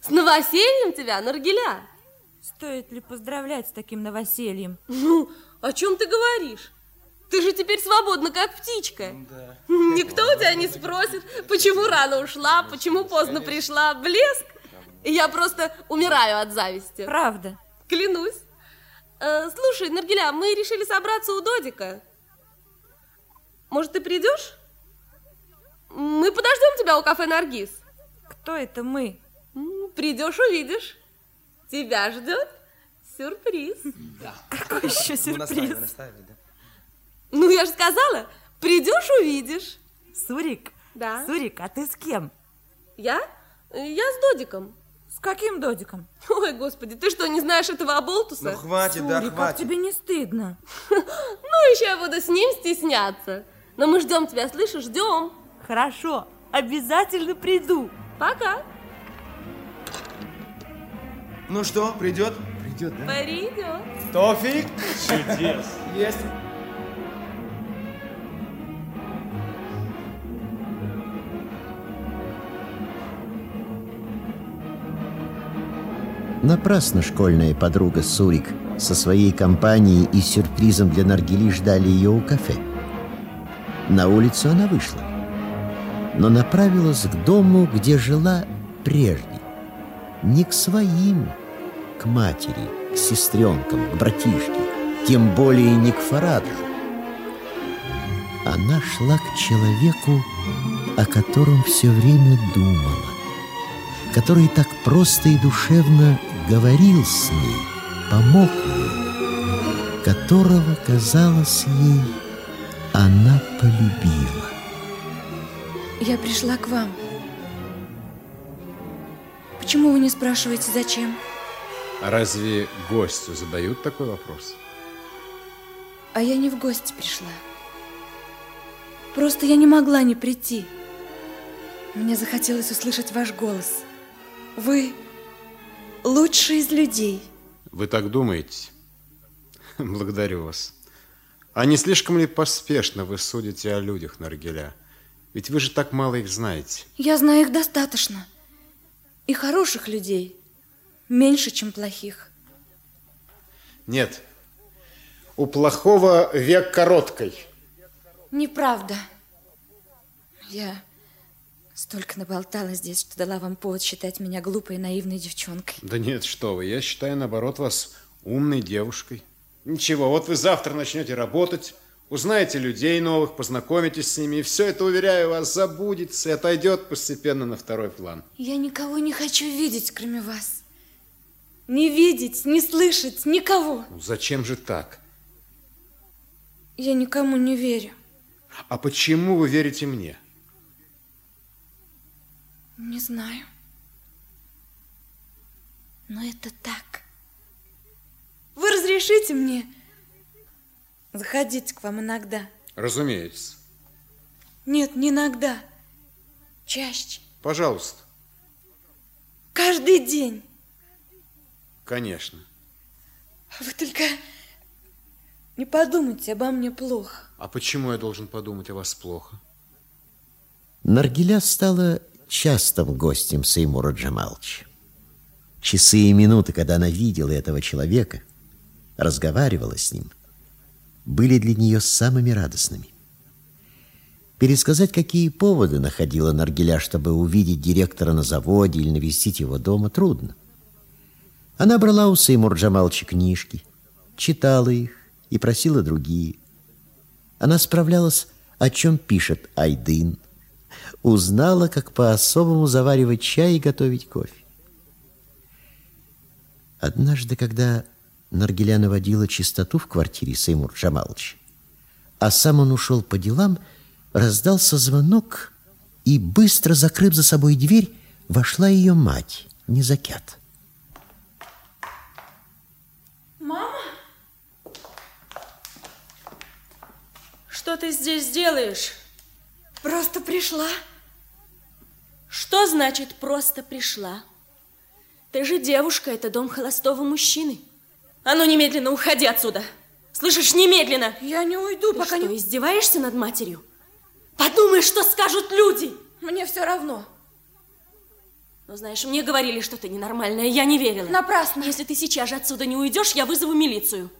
С новосельем тебя, Наргиля! Стоит ли поздравлять с таким новосельем? Ну, о чем ты говоришь? Ты же теперь свободна, как птичка. Да. Никто у тебя не спросит, почему рано ушла, почему поздно пришла. Блеск. Я просто умираю от зависти. Правда. Клянусь. Э, слушай, Наргиля, мы решили собраться у Додика. Может, ты придешь? Мы подождем тебя у кафе Наргиз. Кто это мы? Придешь, увидишь. Тебя ждет сюрприз. Да. Какой еще сюрприз? Мы наставили, да. Ну, я же сказала, придешь, увидишь. Сурик? Да. Сурик, а ты с кем? Я? Я с Додиком. С каким Додиком? Ой, господи, ты что, не знаешь этого Аболтуса? Ну, хватит, Сурик, да, хватит. как тебе не стыдно? Ну, еще я буду с ним стесняться. Но мы ждем тебя, слышишь, ждем. Хорошо, обязательно приду. Пока. Ну что, придет? Придет, да? Придет. Тофик? Чудес. Есть. Напрасно школьная подруга Сурик со своей компанией и сюрпризом для Наргили ждали ее у кафе. На улицу она вышла, но направилась к дому, где жила прежде. Не к своим, к матери, к сестренкам, к братишке, тем более не к Фараджу. Она шла к человеку, о котором все время думала, который так просто и душевно говорил с ней, помог ей, которого, казалось ей, она полюбила. Я пришла к вам. Почему вы не спрашиваете, зачем? А разве гостю задают такой вопрос? А я не в гости пришла. Просто я не могла не прийти. Мне захотелось услышать ваш голос. Вы лучший из людей. Вы так думаете? Благодарю вас. А не слишком ли поспешно вы судите о людях, Наргиля? Ведь вы же так мало их знаете. Я знаю их достаточно. И хороших людей меньше, чем плохих. Нет. У плохого век короткой. Неправда. Я Столько наболтала здесь, что дала вам повод считать меня глупой и наивной девчонкой. Да нет, что вы, я считаю, наоборот, вас умной девушкой. Ничего, вот вы завтра начнете работать, узнаете людей новых, познакомитесь с ними, и все это, уверяю вас, забудется и отойдет постепенно на второй план. Я никого не хочу видеть, кроме вас. Не видеть, не слышать, никого. Ну, зачем же так? Я никому не верю. А почему вы верите мне? Не знаю. Но это так. Вы разрешите мне заходить к вам иногда? Разумеется. Нет, не иногда. Чаще. Пожалуйста. Каждый день. Конечно. Вы только не подумайте обо мне плохо. А почему я должен подумать о вас плохо? Наргиля стала частым гостем Сеймура Джамалча. Часы и минуты, когда она видела этого человека, разговаривала с ним, были для нее самыми радостными. Пересказать, какие поводы находила Наргиля, чтобы увидеть директора на заводе или навестить его дома, трудно. Она брала у Сеймур Джамалча книжки, читала их и просила другие. Она справлялась, о чем пишет Айдын, узнала, как по-особому заваривать чай и готовить кофе. Однажды, когда Наргиля наводила чистоту в квартире Сеймур Джамаловича, а сам он ушел по делам, раздался звонок, и, быстро закрыв за собой дверь, вошла ее мать, Незакят. Мама? Что ты здесь делаешь? Просто пришла. Что значит просто пришла? Ты же девушка, это дом холостого мужчины. А ну немедленно уходи отсюда. Слышишь, немедленно. Я не уйду, Ты пока что, не... издеваешься над матерью? Подумай, что скажут люди. Мне все равно. Ну, знаешь, мне говорили, что ты ненормальная, я не верила. Напрасно. Если ты сейчас же отсюда не уйдешь, я вызову милицию.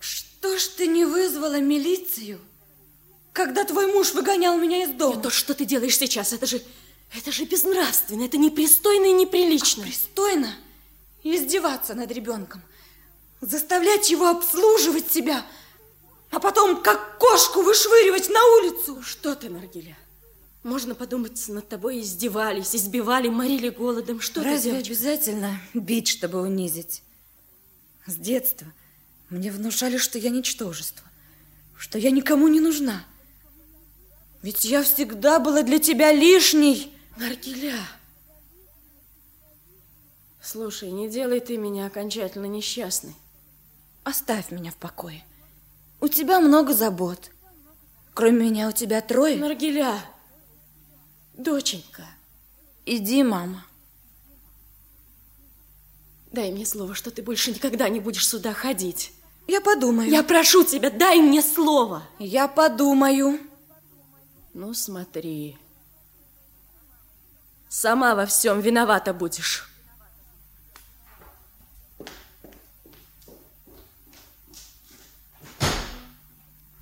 Что ж ты не вызвала милицию, когда твой муж выгонял меня из дома? И то, что ты делаешь сейчас, это же... Это же безнравственно, это непристойно и неприлично. Пристойно издеваться над ребенком, заставлять его обслуживать себя, а потом как кошку вышвыривать на улицу. Что ты, Наргиля? Можно подумать, над тобой издевались, избивали, морили голодом. Что Разве ты, девочка? обязательно бить, чтобы унизить? С детства мне внушали, что я ничтожество, что я никому не нужна. Ведь я всегда была для тебя лишней. Наргиля, слушай, не делай ты меня окончательно несчастной. Оставь меня в покое. У тебя много забот. Кроме меня у тебя трое. Наргиля, доченька, Иди, мама. дай мне слово, что ты больше никогда не будешь сюда ходить. Я подумаю. Я прошу тебя, дай мне слово. Я подумаю. Ну, смотри. Сама во всем виновата будешь.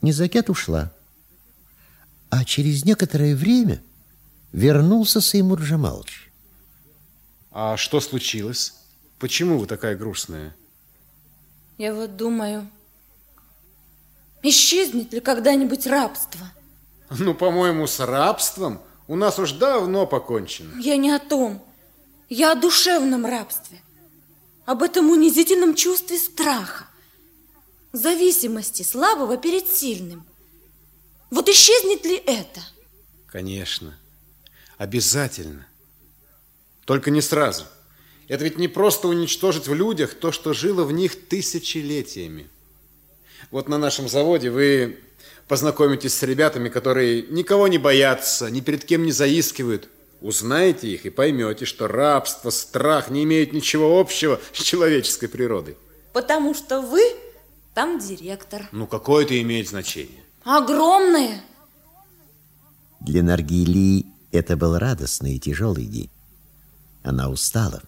Незакет ушла. А через некоторое время вернулся Сеймур Джамалович. А что случилось? Почему вы такая грустная? Я вот думаю, исчезнет ли когда-нибудь рабство? Ну, по-моему, с рабством у нас уж давно покончено. Я не о том. Я о душевном рабстве. Об этом унизительном чувстве страха. Зависимости слабого перед сильным. Вот исчезнет ли это? Конечно. Обязательно. Только не сразу. Это ведь не просто уничтожить в людях то, что жило в них тысячелетиями. Вот на нашем заводе вы познакомитесь с ребятами, которые никого не боятся, ни перед кем не заискивают. Узнаете их и поймете, что рабство, страх не имеют ничего общего с человеческой природой. Потому что вы там директор. Ну, какое это имеет значение? Огромное. Для Наргили это был радостный и тяжелый день. Она устала.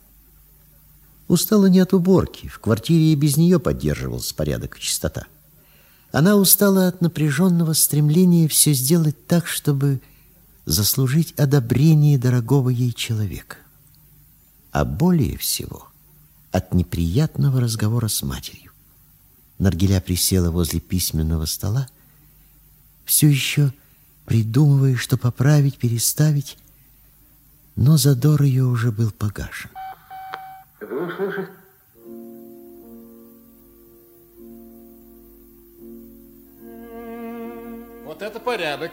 Устала не от уборки. В квартире и без нее поддерживался порядок и чистота. Она устала от напряженного стремления все сделать так, чтобы заслужить одобрение дорогого ей человека. А более всего от неприятного разговора с матерью. Наргиля присела возле письменного стола, все еще придумывая, что поправить, переставить, но задор ее уже был погашен. Вы слышите? Вот это порядок.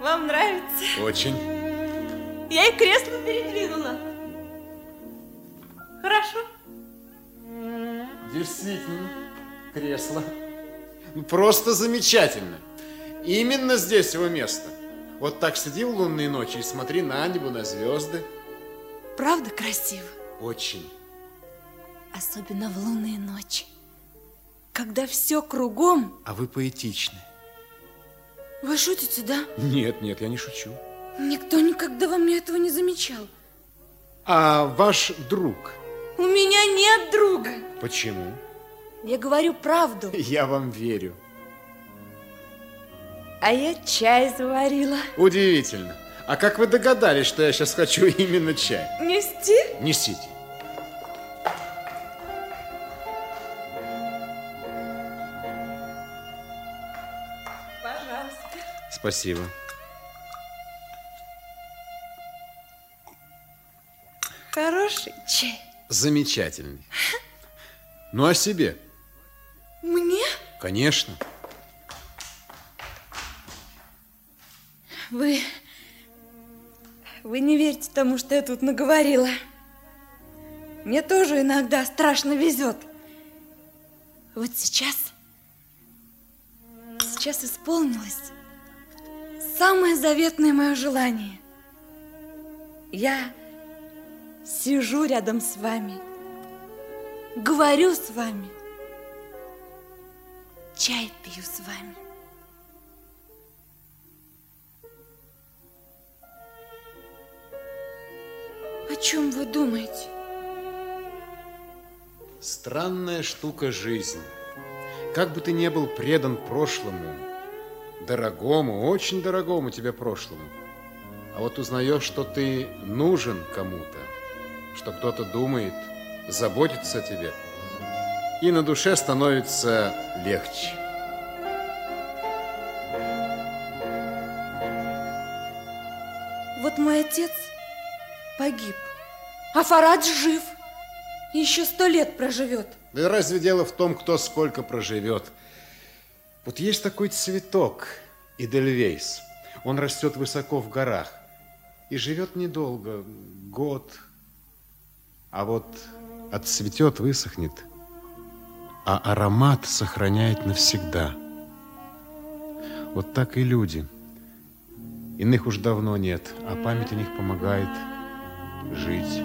Вам нравится? Очень. Я и кресло передвинула. Хорошо. Действительно, кресло. Просто замечательно. Именно здесь его место. Вот так сиди в лунные ночи и смотри на небо, на звезды. Правда красиво? Очень. Особенно в лунные ночи. Когда все кругом. А вы поэтичны. Вы шутите, да? Нет, нет, я не шучу. Никто никогда во мне этого не замечал. А ваш друг? У меня нет друга. Почему? Я говорю правду. Я вам верю. А я чай заварила. Удивительно. А как вы догадались, что я сейчас хочу именно чай? Нести? Несите. Пожалуйста. Спасибо. Хороший чай. Замечательный. Ну, о себе? Мне? Конечно. Вы... Вы не верите тому, что я тут наговорила. Мне тоже иногда страшно везет. Вот сейчас... Сейчас исполнилось самое заветное мое желание. Я сижу рядом с вами, говорю с вами, чай пью с вами. О чем вы думаете? Странная штука жизнь. Как бы ты не был предан прошлому, дорогому, очень дорогому тебе прошлому, а вот узнаешь, что ты нужен кому-то, что кто-то думает, заботится о тебе, и на душе становится легче. Вот мой отец погиб, а Фарад жив. Еще сто лет проживет. Да разве дело в том, кто сколько проживет? Вот есть такой цветок, Идельвейс. Он растет высоко в горах и живет недолго, год. А вот отцветет, высохнет, а аромат сохраняет навсегда. Вот так и люди. Иных уж давно нет, а память о них помогает жить,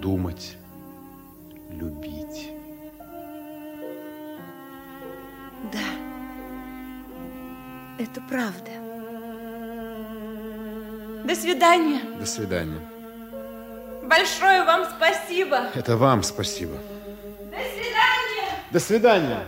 думать, любить. Да, это правда. До свидания. До свидания. Большое вам спасибо. Это вам спасибо. До свидания.